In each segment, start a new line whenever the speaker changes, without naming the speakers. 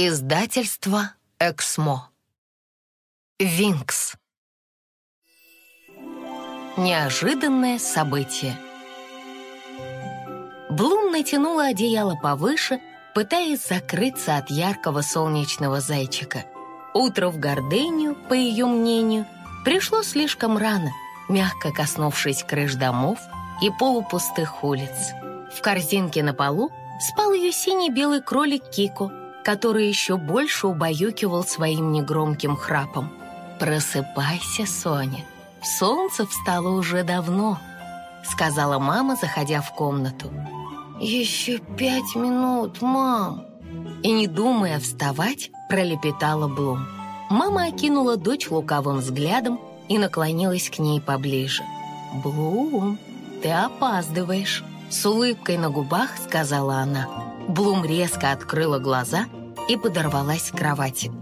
Издательство «Эксмо». Винкс. Неожиданное событие. Блум натянула одеяло повыше, пытаясь закрыться от яркого солнечного зайчика. Утро в Гордению, по ее мнению, пришло слишком рано, мягко коснувшись крыш домов и полупустых улиц. В корзинке на полу спал ее синий-белый кролик Кико — который еще больше убаюкивал своим негромким храпом. «Просыпайся, Соня, солнце встало уже давно», сказала мама, заходя в комнату. «Еще пять минут, мам!» И не думая вставать, пролепетала Блум. Мама окинула дочь лукавым взглядом и наклонилась к ней поближе. «Блум, ты опаздываешь», — с улыбкой на губах сказала она. Блум резко открыла глаза и подорвалась к кровати.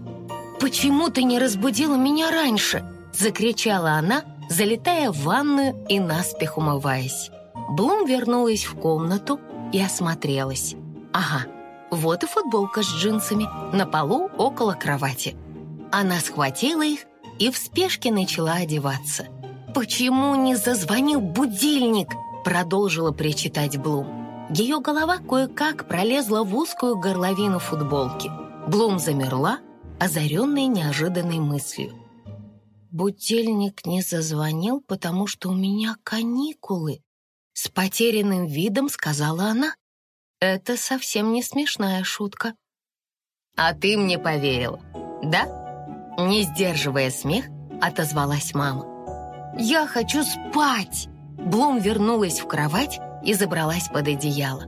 «Почему ты не разбудила меня раньше?» — закричала она, залетая в ванную и наспех умываясь. Блум вернулась в комнату и осмотрелась. «Ага, вот и футболка с джинсами на полу около кровати». Она схватила их и в спешке начала одеваться. «Почему не зазвонил будильник?» — продолжила причитать Блум. Ее голова кое-как пролезла в узкую горловину футболки. Блум замерла, озаренная неожиданной мыслью. «Будильник не зазвонил, потому что у меня каникулы», с потерянным видом сказала она. «Это совсем не смешная шутка». «А ты мне поверила, да?» Не сдерживая смех, отозвалась мама. «Я хочу спать!» Блум вернулась в кровать и забралась под одеяло.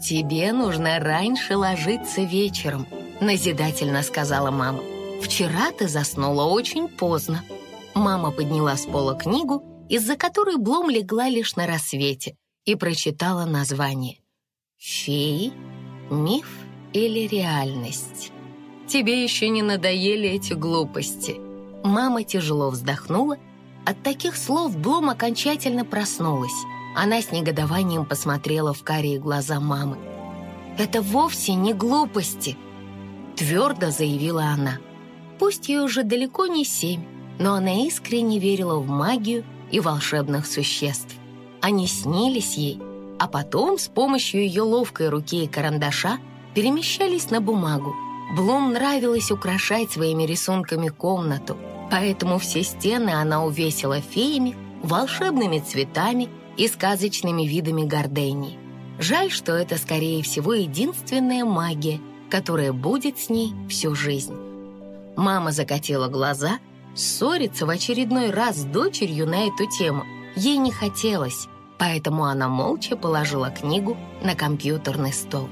«Тебе нужно раньше ложиться вечером», — назидательно сказала мама. «Вчера ты заснула очень поздно». Мама подняла с пола книгу, из-за которой Блом легла лишь на рассвете, и прочитала название. «Феи? Миф или реальность?» «Тебе еще не надоели эти глупости?» Мама тяжело вздохнула. От таких слов Блом окончательно проснулась. Она с негодованием посмотрела в карие глаза мамы. «Это вовсе не глупости», — твердо заявила она. Пусть ей уже далеко не семь, но она искренне верила в магию и волшебных существ. Они снились ей, а потом с помощью ее ловкой руки и карандаша перемещались на бумагу. Блум нравилось украшать своими рисунками комнату, поэтому все стены она увесила феями, волшебными цветами и сказочными видами гордений. Жаль, что это, скорее всего, единственная магия, которая будет с ней всю жизнь. Мама закатила глаза, ссориться в очередной раз с дочерью на эту тему ей не хотелось, поэтому она молча положила книгу на компьютерный стол.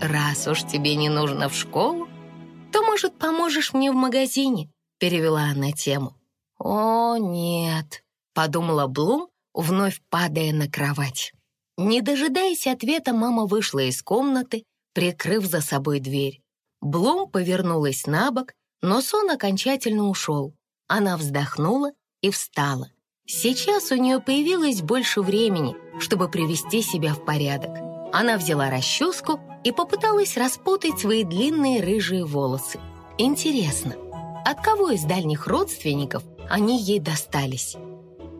«Раз уж тебе не нужно в школу, то, может, поможешь мне в магазине?» перевела она тему. «О, нет», — подумала Блум, вновь падая на кровать. Не дожидаясь ответа, мама вышла из комнаты, прикрыв за собой дверь. Блум повернулась на бок, но сон окончательно ушел. Она вздохнула и встала. Сейчас у нее появилось больше времени, чтобы привести себя в порядок. Она взяла расческу и попыталась распутать свои длинные рыжие волосы. Интересно, от кого из дальних родственников они ей достались?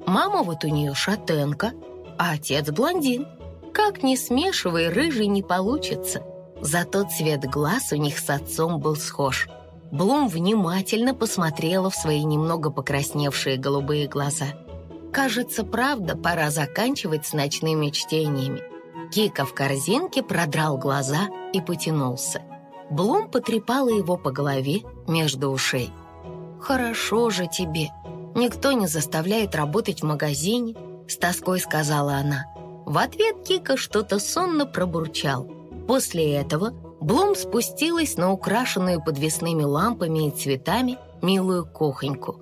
Мама вот у нее шатенка, а отец блондин. Как ни смешивай, рыжий не получится. Зато цвет глаз у них с отцом был схож. Блум внимательно посмотрела в свои немного покрасневшие голубые глаза. Кажется, правда, пора заканчивать с ночными чтениями. Кика в корзинке продрал глаза и потянулся. Блум потрепала его по голове между ушей. «Хорошо же тебе», Никто не заставляет работать в магазине», — с тоской сказала она. В ответ Кика что-то сонно пробурчал. После этого Блум спустилась на украшенную подвесными лампами и цветами милую кухоньку.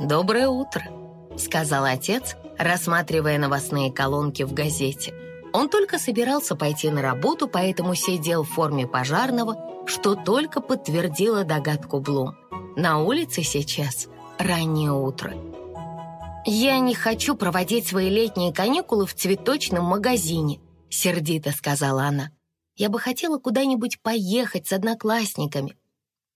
«Доброе утро», — сказал отец, рассматривая новостные колонки в газете. Он только собирался пойти на работу, поэтому сидел в форме пожарного, что только подтвердило догадку Блум. На улице сейчас раннее утро. «Я не хочу проводить свои летние каникулы в цветочном магазине», сердито сказала она. Я бы хотела куда-нибудь поехать с одноклассниками.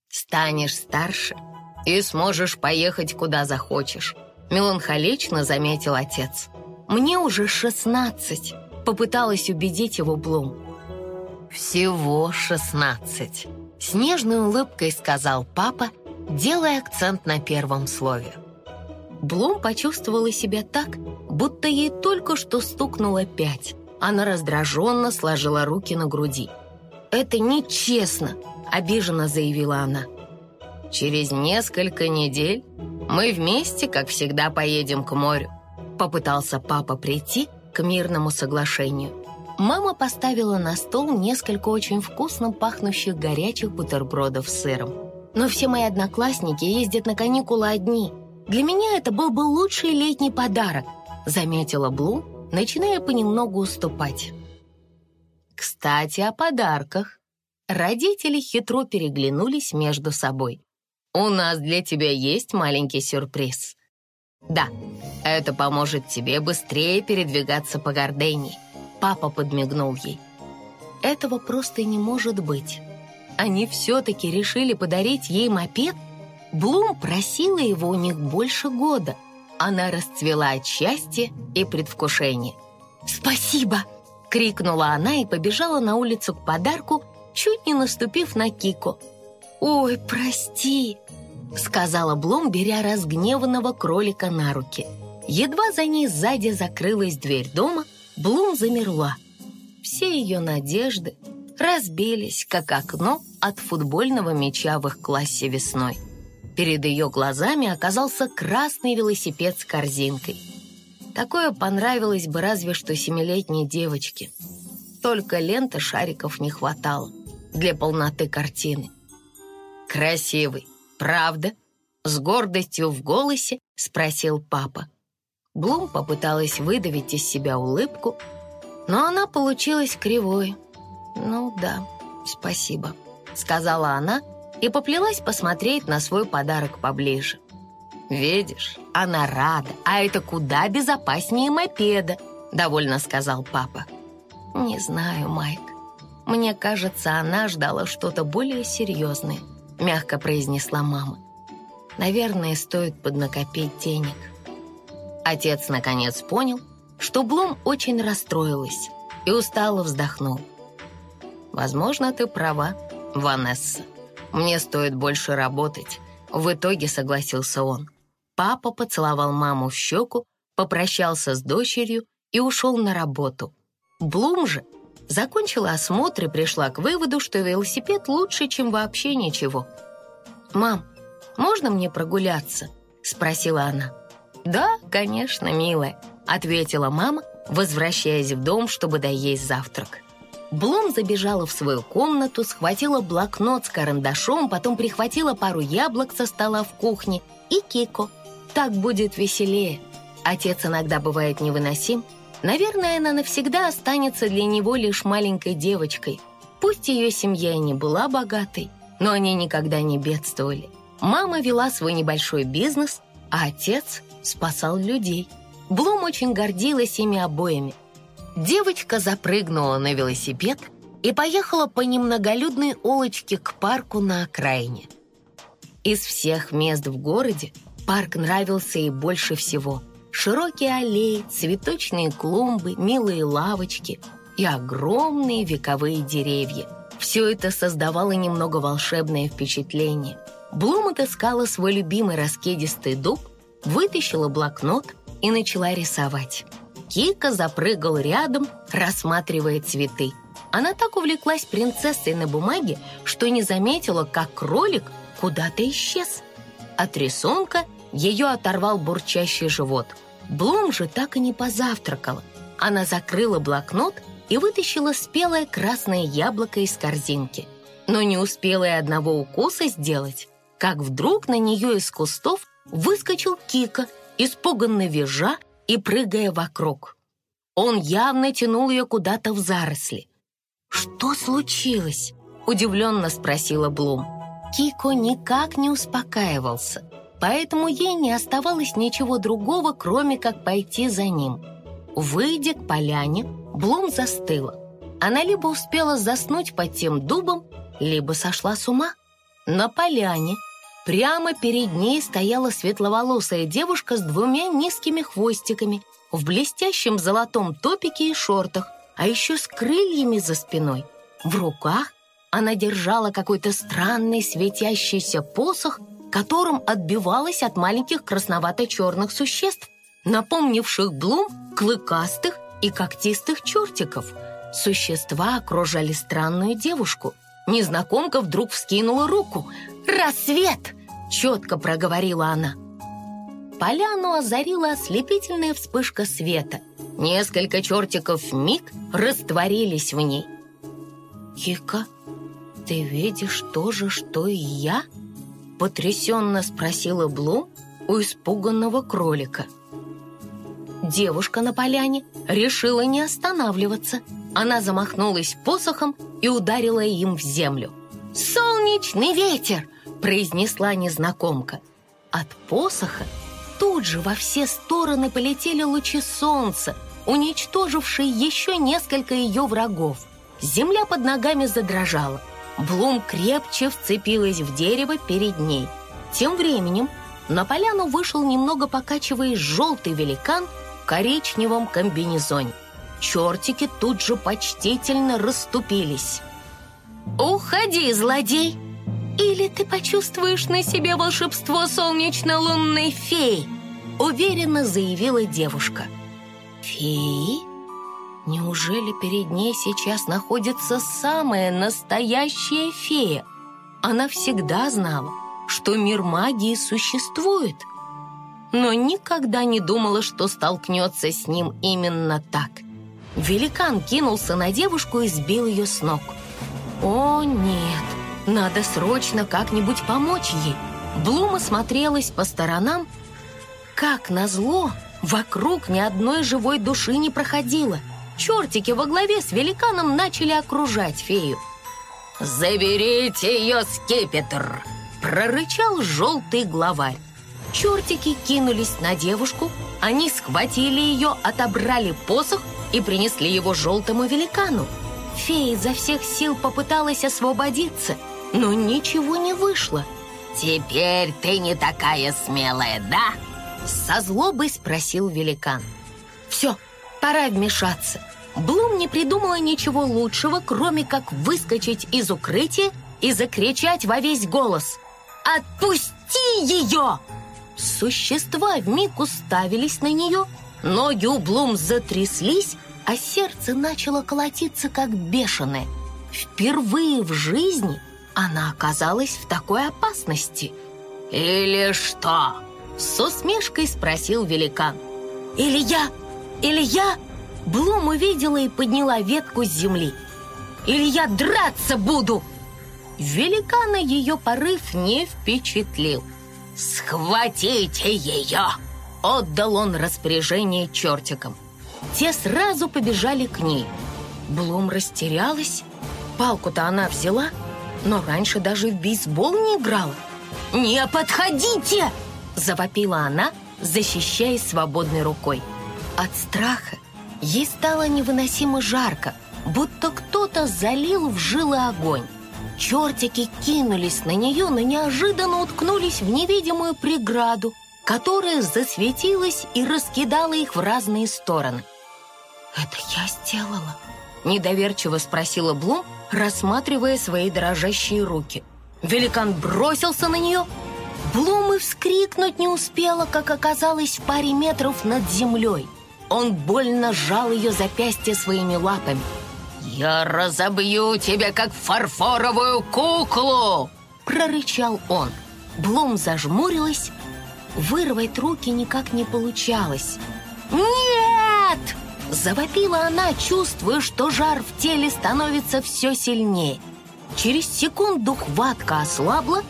Станешь старше и сможешь поехать куда захочешь, меланхолично заметил отец. Мне уже шестнадцать, попыталась убедить его Блум. Всего шестнадцать, с нежной улыбкой сказал папа, делая акцент на первом слове. Блум почувствовала себя так, будто ей только что стукнуло пять. Она раздраженно сложила руки на груди. «Это нечестно», — обиженно заявила она. «Через несколько недель мы вместе, как всегда, поедем к морю», — попытался папа прийти к мирному соглашению. Мама поставила на стол несколько очень вкусно пахнущих горячих бутербродов с сыром. «Но все мои одноклассники ездят на каникулы одни. Для меня это был бы лучший летний подарок», — заметила Блум, начиная понемногу уступать. Кстати, о подарках. Родители хитро переглянулись между собой. «У нас для тебя есть маленький сюрприз». «Да, это поможет тебе быстрее передвигаться по Гордении», — папа подмигнул ей. «Этого просто не может быть. Они все-таки решили подарить ей мопед? Блум просила его у них больше года». Она расцвела от счастья и предвкушения. «Спасибо!» — крикнула она и побежала на улицу к подарку, чуть не наступив на Кико. «Ой, прости!» — сказала Блум, беря разгневанного кролика на руки. Едва за ней сзади закрылась дверь дома, Блум замерла. Все ее надежды разбились, как окно от футбольного мяча в их классе весной. Перед ее глазами оказался красный велосипед с корзинкой. Такое понравилось бы разве что семилетней девочке. Только ленты шариков не хватало для полноты картины. «Красивый, правда?» С гордостью в голосе спросил папа. Блум попыталась выдавить из себя улыбку, но она получилась кривой. «Ну да, спасибо», — сказала она, — и поплелась посмотреть на свой подарок поближе. «Видишь, она рада, а это куда безопаснее мопеда», — довольно сказал папа. «Не знаю, Майк. Мне кажется, она ждала что-то более серьезное», — мягко произнесла мама. «Наверное, стоит поднакопить денег». Отец наконец понял, что Блум очень расстроилась и устало вздохнул. «Возможно, ты права, Ванесса», мне стоит больше работать». В итоге согласился он. Папа поцеловал маму в щеку, попрощался с дочерью и ушел на работу. Блум же закончила осмотр и пришла к выводу, что велосипед лучше, чем вообще ничего. «Мам, можно мне прогуляться?» — спросила она. «Да, конечно, милая», — ответила мама, возвращаясь в дом, чтобы доесть завтрак. Блум забежала в свою комнату, схватила блокнот с карандашом, потом прихватила пару яблок со стола в кухне и Кико. Так будет веселее. Отец иногда бывает невыносим. Наверное, она навсегда останется для него лишь маленькой девочкой. Пусть ее семья и не была богатой, но они никогда не бедствовали. Мама вела свой небольшой бизнес, а отец спасал людей. Блум очень гордилась ими обоими – Девочка запрыгнула на велосипед и поехала по немноголюдной улочке к парку на окраине. Из всех мест в городе парк нравился ей больше всего. Широкие аллеи, цветочные клумбы, милые лавочки и огромные вековые деревья. Все это создавало немного волшебное впечатление. Блум отыскала свой любимый раскидистый дуб, вытащила блокнот и начала рисовать. Кика запрыгал рядом, рассматривая цветы. Она так увлеклась принцессой на бумаге, что не заметила, как кролик куда-то исчез. От рисунка ее оторвал бурчащий живот. Блум же так и не позавтракала. Она закрыла блокнот и вытащила спелое красное яблоко из корзинки. Но не успела и одного укуса сделать, как вдруг на нее из кустов выскочил Кика, испуганно визжа и прыгая вокруг. Он явно тянул ее куда-то в заросли. «Что случилось?» – удивленно спросила Блум. Кико никак не успокаивался, поэтому ей не оставалось ничего другого, кроме как пойти за ним. Выйдя к поляне, Блум застыла. она либо успела заснуть под тем дубом, либо сошла с ума. На поляне прямо перед ней стояла светловолосая девушка с двумя низкими хвостиками в блестящем золотом топике и шортах, а еще с крыльями за спиной. В руках она держала какой-то странный светящийся посох, которым отбивалась от маленьких красновато-черных существ, напомнивших Блум клыкастых и когтистых чертиков. Существа окружали странную девушку. Незнакомка вдруг вскинула руку. «Рассвет!» — четко проговорила она. Поляну озарила ослепительная вспышка света. Несколько чертиков миг растворились в ней. «Кика, ты видишь то же, что и я?» Потрясенно спросила Блум у испуганного кролика. Девушка на поляне решила не останавливаться. Она замахнулась посохом и ударила им в землю. «Солнечный ветер!» – произнесла незнакомка. От посоха тут же во все стороны полетели лучи солнца, уничтожившие еще несколько ее врагов. Земля под ногами задрожала. Блум крепче вцепилась в дерево перед ней. Тем временем на поляну вышел немного покачиваясь желтый великан коричневом комбинезоне. Чертики тут же почтительно расступились. «Уходи, злодей! Или ты почувствуешь на себе волшебство солнечно-лунной феи!» Уверенно заявила девушка. «Феи? Неужели перед ней сейчас находится самая настоящая фея? Она всегда знала, что мир магии существует — но никогда не думала, что столкнется с ним именно так. Великан кинулся на девушку и сбил ее с ног. «О, нет, надо срочно как-нибудь помочь ей!» Блума смотрелась по сторонам. Как назло, вокруг ни одной живой души не проходило. Чертики во главе с великаном начали окружать фею. «Заберите ее, скипетр!» — прорычал желтый главарь. Чертики кинулись на девушку, они схватили ее, отобрали посох и принесли его желтому великану. Фея изо всех сил попыталась освободиться, но ничего не вышло. «Теперь ты не такая смелая, да?» Со злобой спросил великан. «Все, пора вмешаться». Блум не придумала ничего лучшего, кроме как выскочить из укрытия и закричать во весь голос. «Отпусти ее!» Существа вмиг уставились на нее, ноги у Блум затряслись, а сердце начало колотиться как бешеное. Впервые в жизни она оказалась в такой опасности. «Или что?» — с усмешкой спросил великан. «Или я? Или я?» Блум увидела и подняла ветку с земли. «Или я драться буду?» Великана ее порыв не впечатлил. «Схватите ее!» Отдал он распоряжение чертикам. Те сразу побежали к ней. Блум растерялась. Палку-то она взяла, но раньше даже в бейсбол не играла. «Не подходите!» – завопила она, защищаясь свободной рукой. От страха ей стало невыносимо жарко, будто кто-то залил в жилы огонь. Чертики кинулись на нее, но неожиданно уткнулись в невидимую преграду, которая засветилась и раскидала их в разные стороны. «Это я сделала?» – недоверчиво спросила Блум, рассматривая свои дрожащие руки. Великан бросился на нее. Блум и вскрикнуть не успела, как оказалась в паре метров над землей. Он больно сжал ее запястье своими лапами – «Я разобью тебя, как фарфоровую куклу!» Прорычал он. Блум зажмурилась. Вырвать руки никак не получалось. «Нет!» Завопила она, чувствуя, что жар в теле становится все сильнее. Через секунду хватка ослабла,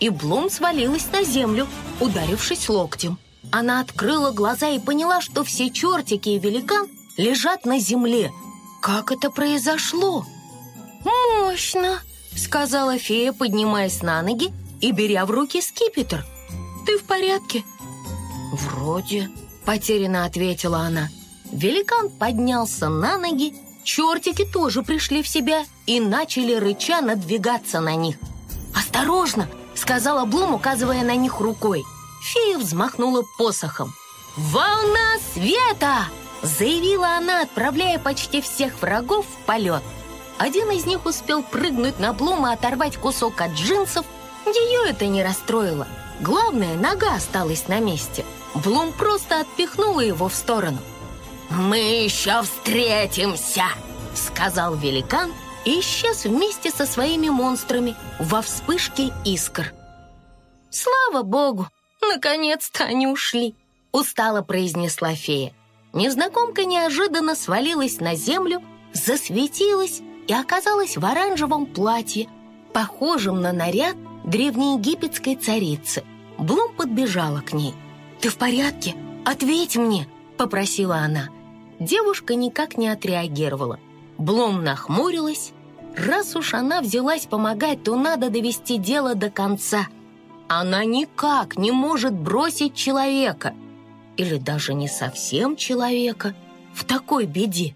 и Блум свалилась на землю, ударившись локтем. Она открыла глаза и поняла, что все чертики и великан лежат на земле – как это произошло?» «Мощно!» — сказала фея, поднимаясь на ноги и беря в руки скипетр. «Ты в порядке?» «Вроде», — потерянно ответила она. Великан поднялся на ноги Чертики тоже пришли в себя и начали рыча надвигаться на них. «Осторожно!» — сказала Блум, указывая на них рукой. Фея взмахнула посохом. «Волна света!» — заявила она, отправляя почти всех врагов в полет. Один из них успел прыгнуть на Блум и оторвать кусок от джинсов. Ее это не расстроило. Главное, нога осталась на месте. Блум просто отпихнула его в сторону. «Мы еще встретимся!» — сказал великан и исчез вместе со своими монстрами во вспышке искр. «Слава богу! Наконец-то они ушли!» — устало произнесла фея. Незнакомка неожиданно свалилась на землю, засветилась и оказалась в оранжевом платье, похожем на наряд древнеегипетской царицы. Блум подбежала к ней. «Ты в порядке? Ответь мне!» — попросила она. Девушка никак не отреагировала. Блум нахмурилась. Раз уж она взялась помогать, то надо довести дело до конца. Она никак не может бросить человека. Или даже не совсем человека в такой беде.